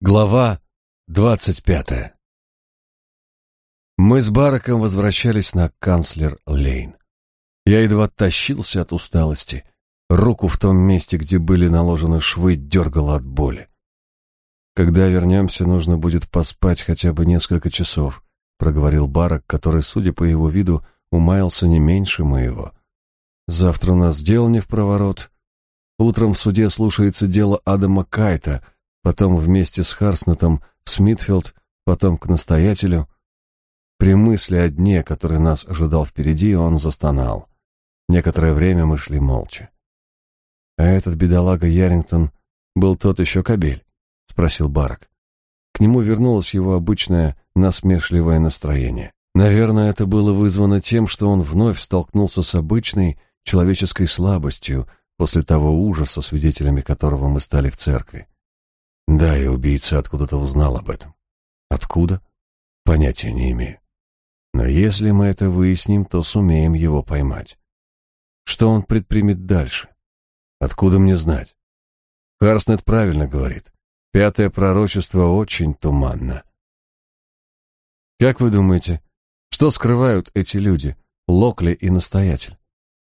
Глава двадцать пятая Мы с Бараком возвращались на канцлер-лейн. Я едва тащился от усталости. Руку в том месте, где были наложены швы, дергало от боли. «Когда вернемся, нужно будет поспать хотя бы несколько часов», — проговорил Барак, который, судя по его виду, умаялся не меньше моего. «Завтра у нас дел не в проворот. Утром в суде слушается дело Адама Кайта — потом вместе с Харснетом в Смитфилд, потом к настоятелю. При мысли о дне, который нас ожидал впереди, он застонал. Некоторое время мы шли молча. «А этот бедолага Ярингтон был тот еще кобель?» — спросил Барак. К нему вернулось его обычное насмешливое настроение. Наверное, это было вызвано тем, что он вновь столкнулся с обычной человеческой слабостью после того ужаса, свидетелями которого мы стали в церкви. Да, и убийца откуда-то узнал об этом. Откуда? Понятия не имею. Но если мы это выясним, то сумеем его поймать. Что он предпримет дальше? Откуда мне знать? Харснет правильно говорит. Пятое пророчество очень туманно. Как вы думаете, что скрывают эти люди, Локли и настоятель?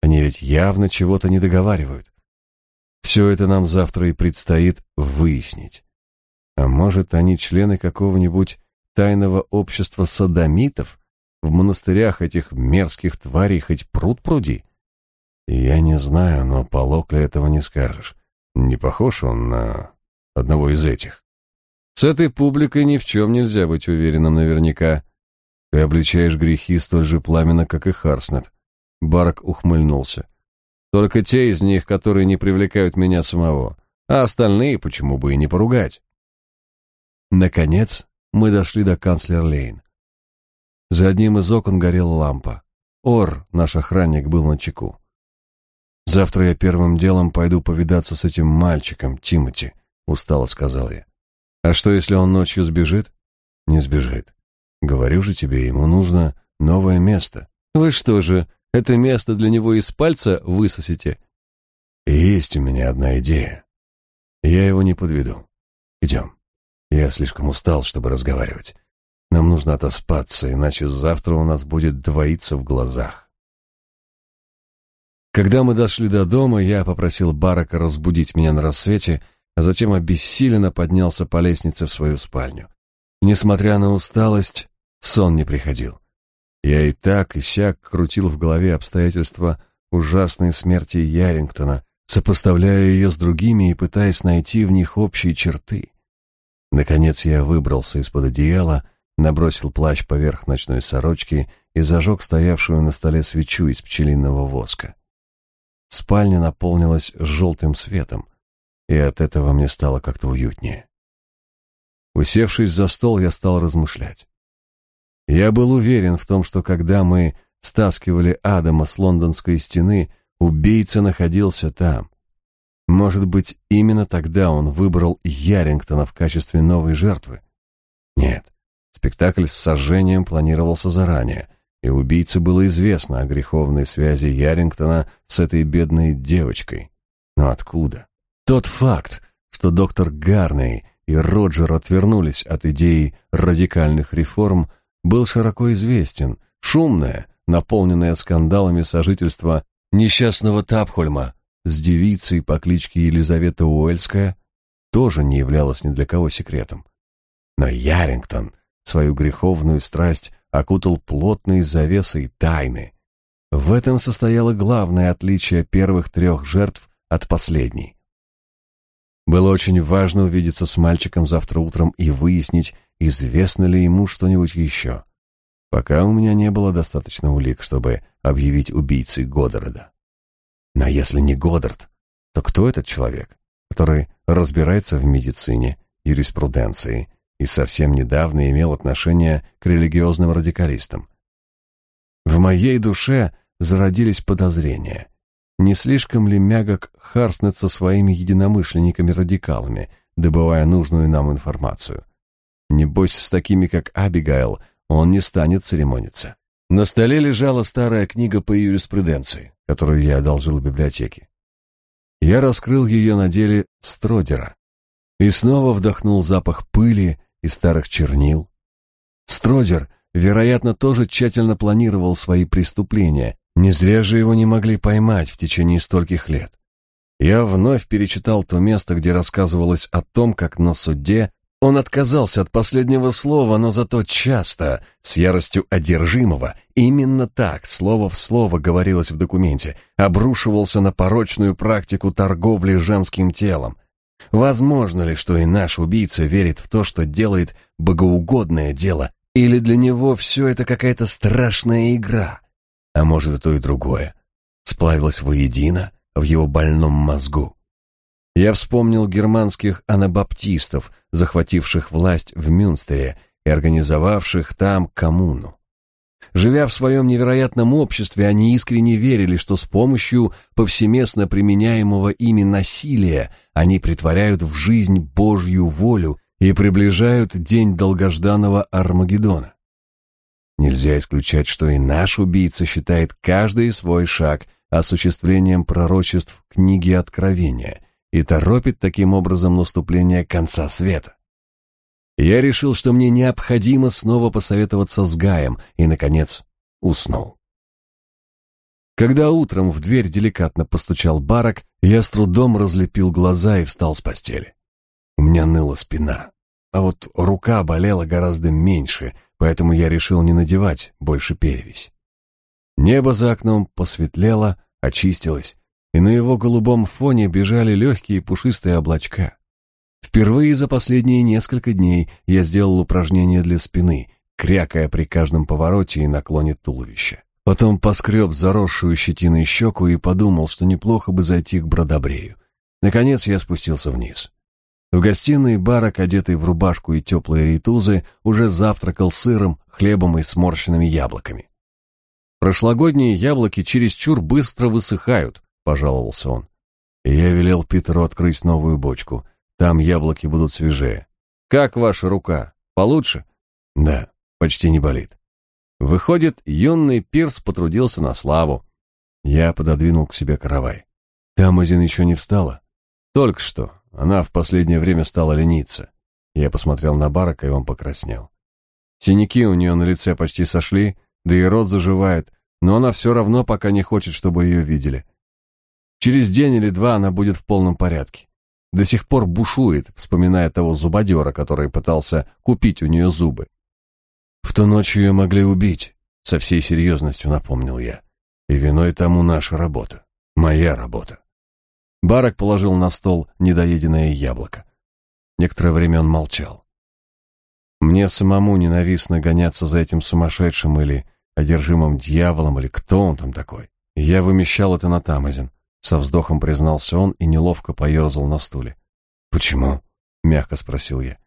Они ведь явно чего-то не договаривают. Все это нам завтра и предстоит выяснить. А может, они члены какого-нибудь тайного общества садомитов? В монастырях этих мерзких тварей хоть пруд пруди? Я не знаю, но по Локли этого не скажешь. Не похож он на одного из этих. С этой публикой ни в чем нельзя быть уверенным наверняка. Ты обличаешь грехи столь же пламенно, как и Харснет. Барак ухмыльнулся. Только те из них, которые не привлекают меня самого, а остальные почему бы и не поругать. Наконец, мы дошли до канцлер-лейн. За одним из окон горела лампа. Ор, наш охранник, был на чеку. «Завтра я первым делом пойду повидаться с этим мальчиком, Тимоти», — устало сказал я. «А что, если он ночью сбежит?» «Не сбежит. Говорю же тебе, ему нужно новое место». «Вы что же, это место для него из пальца высосите. Есть у меня одна идея. Я его не подведу. Идем. Я слишком устал, чтобы разговаривать. Нам нужно отоспаться, иначе завтра у нас будет двоиться в глазах. Когда мы дошли до дома, я попросил Барака разбудить меня на рассвете, а затем обессиленно поднялся по лестнице в свою спальню. Несмотря на усталость, сон не приходил. Я и так, и сяк крутил в голове обстоятельства ужасной смерти Ярингтона, сопоставляя ее с другими и пытаясь найти в них общие черты. Наконец я выбрался из-под одеяла, набросил плащ поверх ночной сорочки и зажег стоявшую на столе свечу из пчелиного воска. Спальня наполнилась желтым светом, и от этого мне стало как-то уютнее. Усевшись за стол, я стал размышлять. Я был уверен в том, что когда мы стаскивали Адама с лондонской стены, убийца находился там. Может быть, именно тогда он выбрал Ярингтона в качестве новой жертвы? Нет, спектакль с сожжением планировался заранее, и убийце было известно о греховной связи Ярингтона с этой бедной девочкой. Но откуда? Тот факт, что доктор Гарней и Роджер отвернулись от идеи радикальных реформ, был широко известен. Шумное, наполненное скандалами сожительство несчастного Тапхольма с девицей по кличке Елизавета Уэльская тоже не являлось ни для кого секретом. Но Ярингтон свою греховную страсть окутал плотной завесой тайны. В этом состояло главное отличие первых трех жертв от последней. Было очень важно увидеться с мальчиком завтра утром и выяснить, известно ли ему что-нибудь еще. Пока у меня не было достаточно улик, чтобы объявить убийцей Годдарда. Но если не Годдард, то кто этот человек, который разбирается в медицине, юриспруденции и совсем недавно имел отношение к религиозным радикалистам? В моей душе зародились подозрения. Не слишком ли мягок Харснет со своими единомышленниками-радикалами, добывая нужную нам информацию? Небось, с такими, как Абигайл, он не станет церемониться. На столе лежала старая книга по юриспруденции, которую я одолжил в библиотеке. Я раскрыл ее на деле Стродера. И снова вдохнул запах пыли и старых чернил. Стродер, вероятно, тоже тщательно планировал свои преступления. Не зря же его не могли поймать в течение стольких лет. Я вновь перечитал то место, где рассказывалось о том, как на суде он отказался от последнего слова, но зато часто, с яростью одержимого, именно так, слово в слово говорилось в документе, обрушивался на порочную практику торговли женским телом. Возможно ли, что и наш убийца верит в то, что делает богоугодное дело, или для него все это какая-то страшная игра? А может, и то, и другое. Сплавилось воедино в его больном мозгу. Я вспомнил германских анабаптистов, захвативших власть в Мюнстере и организовавших там коммуну. Живя в своем невероятном обществе, они искренне верили, что с помощью повсеместно применяемого ими насилия они притворяют в жизнь Божью волю и приближают день долгожданного Армагеддона. Нельзя исключать, что и наш убийца считает каждый свой шаг осуществлением пророчеств книги Откровения и торопит таким образом наступление конца света. Я решил, что мне необходимо снова посоветоваться с Гаем, и, наконец, уснул. Когда утром в дверь деликатно постучал Барак, я с трудом разлепил глаза и встал с постели. У меня ныла спина, а вот рука болела гораздо меньше, поэтому я решил не надевать больше перевязь. Небо за окном посветлело, очистилось, и на его голубом фоне бежали легкие пушистые облачка. Впервые за последние несколько дней я сделал упражнение для спины, крякая при каждом повороте и наклоне туловища. Потом поскреб заросшую щетиной щеку и подумал, что неплохо бы зайти к бродобрею. Наконец я спустился вниз. В гостиной барак, одетый в рубашку и теплые ритузы, уже завтракал сыром, хлебом и сморщенными яблоками. Прошлогодние яблоки чересчур быстро высыхают, — пожаловался он. Я велел Питеру открыть новую бочку. Там яблоки будут свежее. «Как ваша рука? Получше?» «Да, почти не болит». Выходит, юный Пирс потрудился на славу. Я пододвинул к себе каравай. Тамазин еще не встала? Только что. Она в последнее время стала лениться. Я посмотрел на Барака, и он покраснел. Синяки у нее на лице почти сошли, да и рот заживает, но она все равно пока не хочет, чтобы ее видели. Через день или два она будет в полном порядке. До сих пор бушует, вспоминая того зубодера, который пытался купить у нее зубы. В ту ночь ее могли убить, со всей серьезностью напомнил я. И виной тому наша работа, моя работа. Барак положил на стол недоеденное яблоко. Некоторое время он молчал. Мне самому ненавистно гоняться за этим сумасшедшим или одержимым дьяволом, или кто он там такой. Я вымещал это на Тамазин. Со вздохом признался он и неловко поерзал на стуле. «Почему?» — мягко спросил я.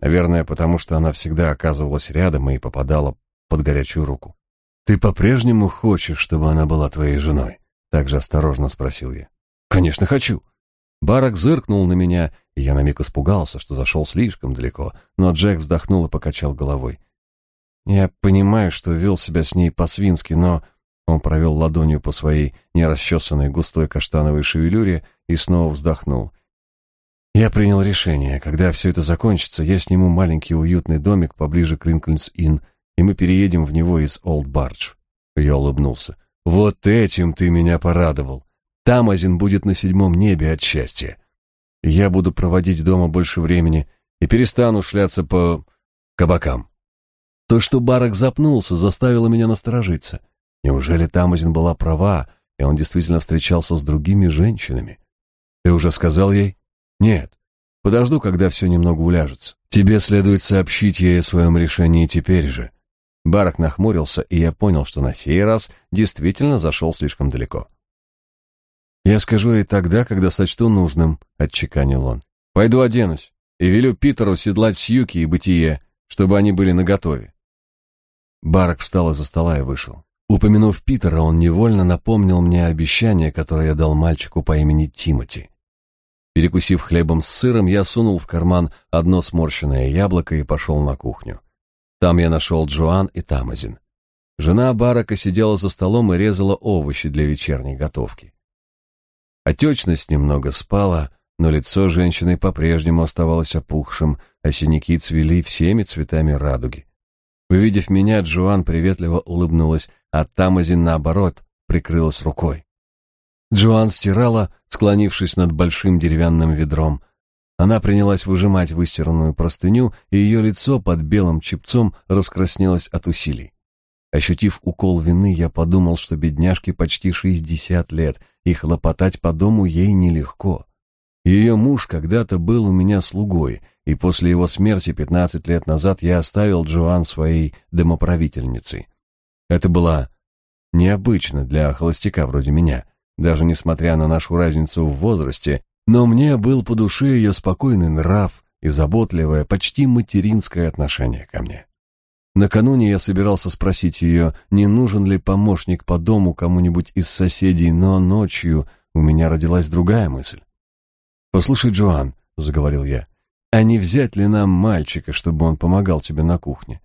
«Наверное, потому что она всегда оказывалась рядом и попадала под горячую руку». «Ты по-прежнему хочешь, чтобы она была твоей женой?» — также осторожно спросил я. «Конечно, хочу». Барак зыркнул на меня, и я на миг испугался, что зашел слишком далеко, но Джек вздохнул и покачал головой. «Я понимаю, что вел себя с ней по-свински, но он провел ладонью по своей нерасчесанной густой каштановой шевелюре и снова вздохнул. Я принял решение. Когда все это закончится, я сниму маленький уютный домик поближе к Линкольнс-Инн, и мы переедем в него из Олд Бардж. Я улыбнулся. Вот этим ты меня порадовал. Тамазин будет на седьмом небе от счастья. Я буду проводить дома больше времени и перестану шляться по кабакам. То, что Барак запнулся, заставило меня насторожиться. Неужели Тамазин была права, и он действительно встречался с другими женщинами? Ты уже сказал ей? Нет. Подожду, когда все немного уляжется. Тебе следует сообщить ей о своем решении теперь же. Барак нахмурился, и я понял, что на сей раз действительно зашел слишком далеко. «Я скажу ей тогда, когда сочту нужным», — отчеканил он. «Пойду оденусь и велю Питеру седлать Сьюки и Бытие, чтобы они были наготове». Барак встал из-за стола и вышел. Упомянув Питера, он невольно напомнил мне обещание, которое я дал мальчику по имени Тимоти. Перекусив хлебом с сыром, я сунул в карман одно сморщенное яблоко и пошел на кухню. Там я нашел Джоан и Тамазин. Жена Барака сидела за столом и резала овощи для вечерней готовки. Отечность немного спала, но лицо женщины по-прежнему оставалось опухшим, а синяки цвели всеми цветами радуги. Увидев меня, Джоан приветливо улыбнулась, а Тамазин, наоборот, прикрылась рукой. Джоан стирала, склонившись над большим деревянным ведром. Она принялась выжимать выстиранную простыню, и ее лицо под белым чепцом раскраснелось от усилий. Ощутив укол вины, я подумал, что бедняжке почти шестьдесят лет, и хлопотать по дому ей нелегко. Ее муж когда-то был у меня слугой, и после его смерти пятнадцать лет назад я оставил Джоан своей домоправительницей. Это было необычно для холостяка вроде меня, даже несмотря на нашу разницу в возрасте, но мне был по душе ее спокойный нрав и заботливое, почти материнское отношение ко мне. Накануне я собирался спросить ее, не нужен ли помощник по дому кому-нибудь из соседей, но ночью у меня родилась другая мысль. «Послушай, Джоан», — заговорил я, — «а не взять ли нам мальчика, чтобы он помогал тебе на кухне?»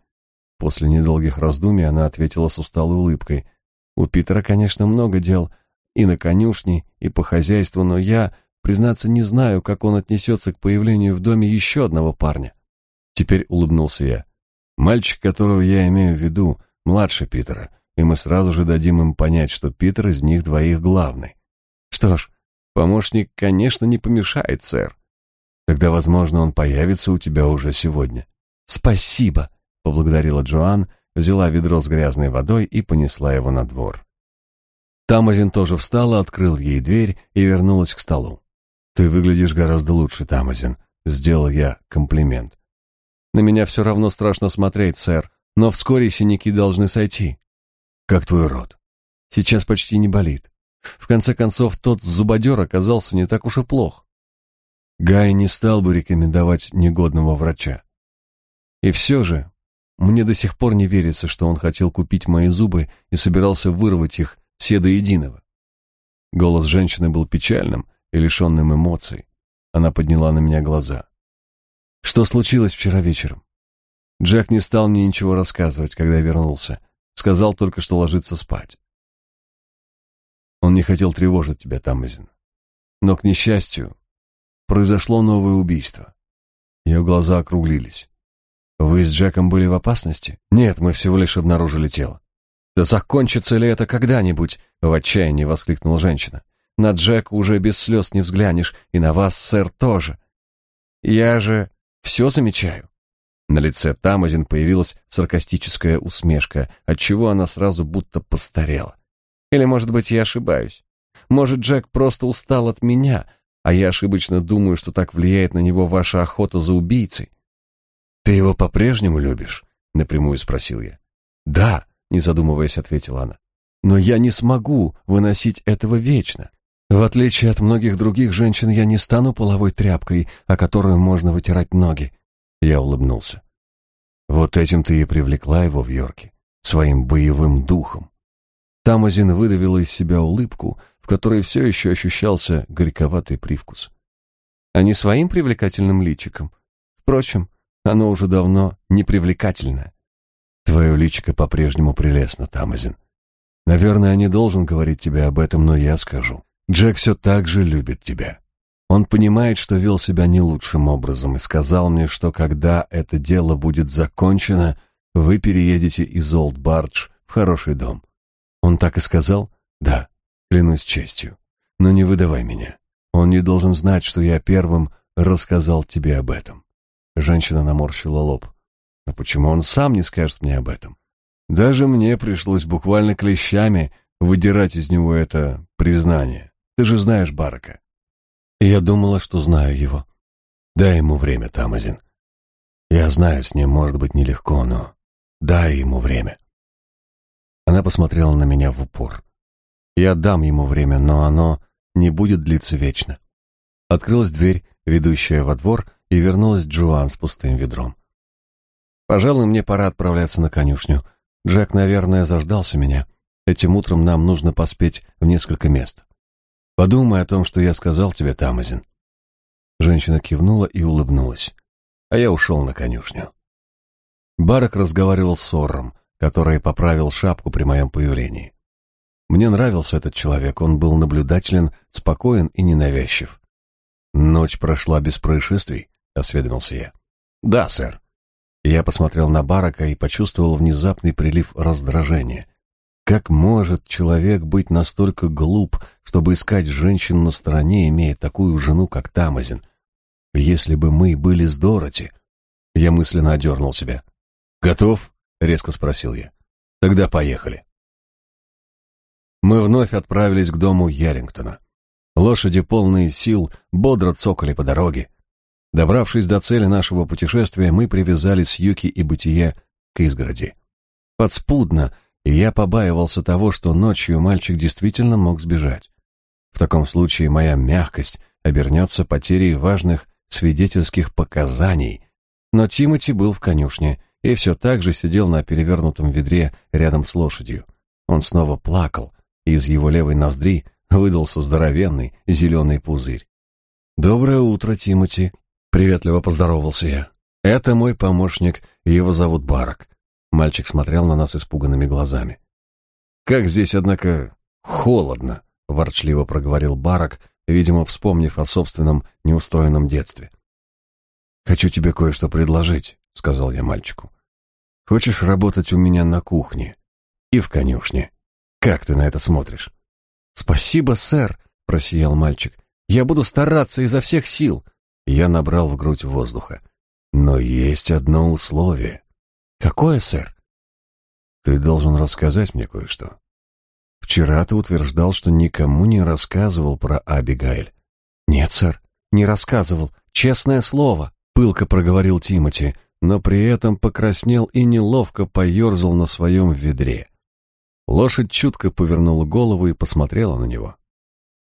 После недолгих раздумий она ответила с усталой улыбкой. «У Питера, конечно, много дел, и на конюшне, и по хозяйству, но я, признаться, не знаю, как он отнесется к появлению в доме еще одного парня». Теперь улыбнулся я. «Мальчик, которого я имею в виду, младше Питера, и мы сразу же дадим им понять, что Питер из них двоих главный. Что ж, помощник, конечно, не помешает, сэр. Тогда, возможно, он появится у тебя уже сегодня». «Спасибо», — поблагодарила Джоан, взяла ведро с грязной водой и понесла его на двор. Тамазин тоже встала, открыл ей дверь и вернулась к столу. «Ты выглядишь гораздо лучше, Тамазин», — сделал я комплимент. «На меня все равно страшно смотреть, сэр, но вскоре синяки должны сойти». «Как твой рот?» «Сейчас почти не болит. В конце концов, тот зубодер оказался не так уж и плох». Гай не стал бы рекомендовать негодного врача. И все же, мне до сих пор не верится, что он хотел купить мои зубы и собирался вырвать их все до единого. Голос женщины был печальным и лишенным эмоций. Она подняла на меня глаза. Что случилось вчера вечером? Джек не стал мне ничего рассказывать, когда я вернулся. Сказал только, что ложится спать. Он не хотел тревожить тебя, Тамазин. Но, к несчастью, произошло новое убийство. Ее глаза округлились. Вы с Джеком были в опасности? Нет, мы всего лишь обнаружили тело. Да закончится ли это когда-нибудь? В отчаянии воскликнула женщина. На Джека уже без слез не взглянешь, и на вас, сэр, тоже. Я же все замечаю. На лице Тамазин появилась саркастическая усмешка, отчего она сразу будто постарела. Или, может быть, я ошибаюсь? Может, Джек просто устал от меня, а я ошибочно думаю, что так влияет на него ваша охота за убийцей? «Ты его по-прежнему любишь?» — напрямую спросил я. «Да», — не задумываясь, ответила она. «Но я не смогу выносить этого вечно. В отличие от многих других женщин, я не стану половой тряпкой, о которую можно вытирать ноги». Я улыбнулся. Вот этим ты и привлекла его в Йорке, своим боевым духом. Тамазин выдавила из себя улыбку, в которой все еще ощущался горьковатый привкус. А не своим привлекательным личиком. Впрочем, оно уже давно непривлекательно. Твое личико по-прежнему прелестно, Тамазин. Наверное, я не должен говорить тебе об этом, но я скажу. Джек все так же любит тебя. Он понимает, что вел себя не лучшим образом, и сказал мне, что когда это дело будет закончено, вы переедете из Олд Бардж в хороший дом. Он так и сказал? Да, клянусь честью. Но не выдавай меня. Он не должен знать, что я первым рассказал тебе об этом. Женщина наморщила лоб. Но почему он сам не скажет мне об этом? Даже мне пришлось буквально клещами выдирать из него это признание. Ты же знаешь Барака. Я думала, что знаю его. Дай ему время, Тамазин. Я знаю, с ним может быть нелегко, но дай ему время. Она посмотрела на меня в упор. Я дам ему время, но оно не будет длиться вечно. Открылась дверь, ведущая во двор, и вернулась Джоан с пустым ведром. «Пожалуй, мне пора отправляться на конюшню. Джек, наверное, заждался меня. Этим утром нам нужно поспеть в несколько мест. Подумай о том, что я сказал тебе, Тамазин». Женщина кивнула и улыбнулась, а я ушел на конюшню. Барак разговаривал с Орром, который поправил шапку при моем появлении. Мне нравился этот человек, он был наблюдателен, спокоен и ненавязчив. Ночь прошла без происшествий, осведомился я. Да, сэр. Я посмотрел на Барака и почувствовал внезапный прилив раздражения. Как может человек быть настолько глуп, чтобы искать женщин на стороне, имея такую жену, как Тамазин? Если бы мы были с Дороти... Я мысленно одернул себя. «Готов?» — резко спросил я. «Тогда поехали». Мы вновь отправились к дому Ярингтона. Лошади, полные сил, бодро цокали по дороге. Добравшись до цели нашего путешествия, мы привязали Сьюки и Бытие к изгороди. Подспудно, я побаивался того, что ночью мальчик действительно мог сбежать. В таком случае моя мягкость обернется потерей важных свидетельских показаний. Но Тимоти был в конюшне и все так же сидел на перевернутом ведре рядом с лошадью. Он снова плакал, и из его левой ноздри выдался здоровенный зеленый пузырь. «Доброе утро, Тимоти», — приветливо поздоровался я. «Это мой помощник, его зовут Барак». Мальчик смотрел на нас испуганными глазами. «Как здесь, однако, холодно», — ворчливо проговорил Барак, видимо, вспомнив о собственном неустроенном детстве. «Хочу тебе кое-что предложить», — сказал я мальчику. «Хочешь работать у меня на кухне и в конюшне? Как ты на это смотришь?» «Спасибо, сэр», — просиял мальчик. «Я буду стараться изо всех сил». Я набрал в грудь воздуха. «Но есть одно условие». «Какое, сэр?» «Ты должен рассказать мне кое-что. Вчера ты утверждал, что никому не рассказывал про Абигайль». «Нет, сэр, не рассказывал. Честное слово», — пылко проговорил Тимоти, но при этом покраснел и неловко поерзал на своем ведре. Лошадь чутко повернула голову и посмотрела на него.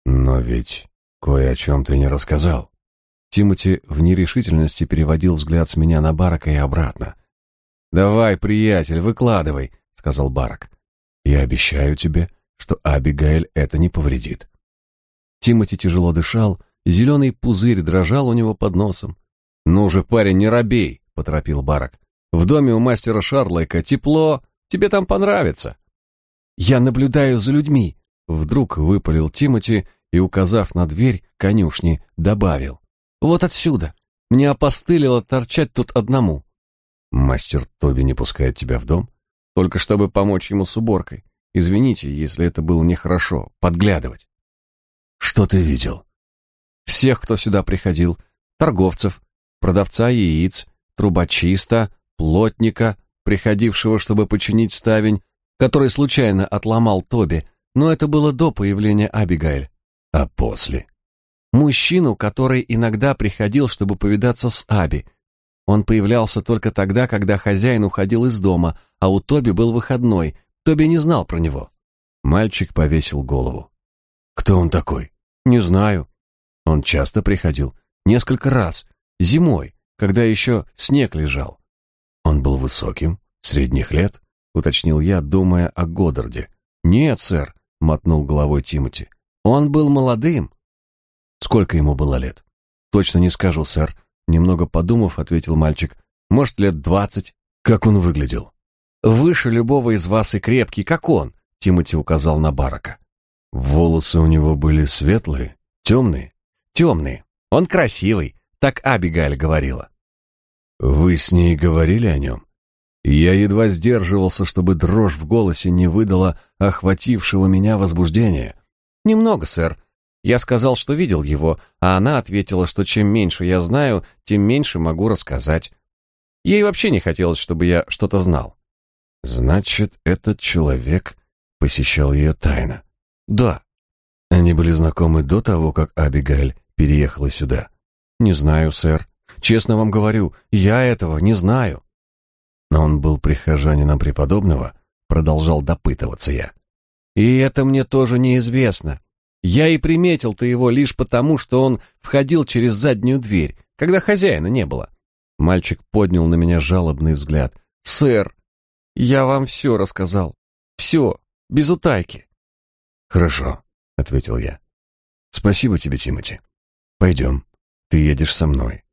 «Но ведь кое о чем ты не рассказал». Тимоти в нерешительности переводил взгляд с меня на Барака и обратно. «Давай, приятель, выкладывай», — сказал Барак. «Я обещаю тебе, что Абигаэль это не повредит». Тимоти тяжело дышал, зеленый пузырь дрожал у него под носом. «Ну же, парень, не робей», — поторопил Барак. «В доме у мастера Шарлайка тепло, тебе там понравится». «Я наблюдаю за людьми», — вдруг выпалил Тимоти и, указав на дверь конюшни, добавил. «Вот отсюда. Мне опостылило торчать тут одному». «Мастер Тоби не пускает тебя в дом?» «Только чтобы помочь ему с уборкой. Извините, если это было нехорошо, подглядывать». «Что ты видел?» «Всех, кто сюда приходил. Торговцев, продавца яиц, трубочиста, плотника, приходившего, чтобы починить ставень, который случайно отломал Тоби, но это было до появления Абигайль. А после? Мужчину, который иногда приходил, чтобы повидаться с Аби. Он появлялся только тогда, когда хозяин уходил из дома, а у Тоби был выходной. Тоби не знал про него. Мальчик повесил голову. Кто он такой? Не знаю. Он часто приходил. Несколько раз. Зимой, когда еще снег лежал. Он был высоким, средних лет уточнил я, думая о Годдарде. Нет, сэр, мотнул головой Тимоти. Он был молодым. Сколько ему было лет? Точно не скажу, сэр, немного подумав, ответил мальчик. Может, лет двадцать. Как он выглядел? Выше любого из вас и крепкий, как он, Тимоти указал на Барака. Волосы у него были светлые, темные. Темные. Он красивый, так Абигаль говорила. Вы с ней говорили о нем? Я едва сдерживался, чтобы дрожь в голосе не выдала охватившего меня возбуждения. «Немного, сэр. Я сказал, что видел его, а она ответила, что чем меньше я знаю, тем меньше могу рассказать. Ей вообще не хотелось, чтобы я что-то знал». «Значит, этот человек посещал ее тайно?» «Да». «Они были знакомы до того, как Абигайль переехала сюда?» «Не знаю, сэр. Честно вам говорю, я этого не знаю». Но он был прихожанином преподобного, продолжал допытываться я. И это мне тоже неизвестно. Я и приметил-то его лишь потому, что он входил через заднюю дверь, когда хозяина не было. Мальчик поднял на меня жалобный взгляд. «Сэр, я вам все рассказал. Все, без утайки». «Хорошо», — ответил я. «Спасибо тебе, Тимати. Пойдем. Ты едешь со мной.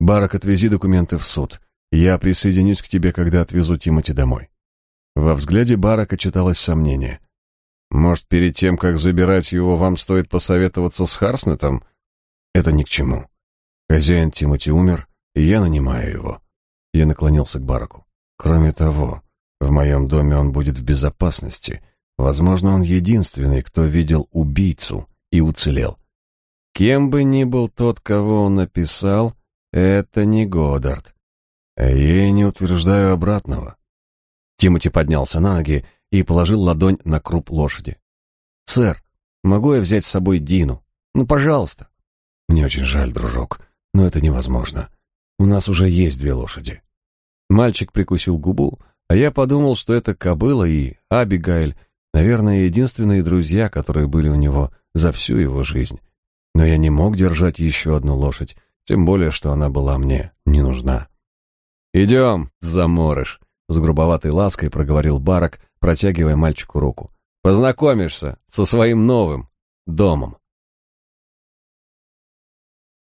Барак, отвези документы в суд. Я присоединюсь к тебе, когда отвезу Тимати домой. Во взгляде Барака читалось сомнение. Может, перед тем, как забирать его, вам стоит посоветоваться с Харснетом? Это ни к чему. Хозяин Тимоти умер, и я нанимаю его. Я наклонился к Бараку. Кроме того, в моем доме он будет в безопасности. Возможно, он единственный, кто видел убийцу и уцелел. Кем бы ни был тот, кого он написал, это не Годдард. Я не утверждаю обратного. Тимоти поднялся на ноги и положил ладонь на круп лошади. «Сэр, могу я взять с собой Дину? Ну, пожалуйста». «Мне очень жаль, дружок, но это невозможно. У нас уже есть две лошади». Мальчик прикусил губу, а я подумал, что это кобыла и Абигайль, наверное, единственные друзья, которые были у него за всю его жизнь. Но я не мог держать еще одну лошадь, тем более, что она была мне не нужна. «Идем, заморыш», — с грубоватой лаской проговорил Барак, протягивая мальчику руку. «Познакомишься со своим новым домом».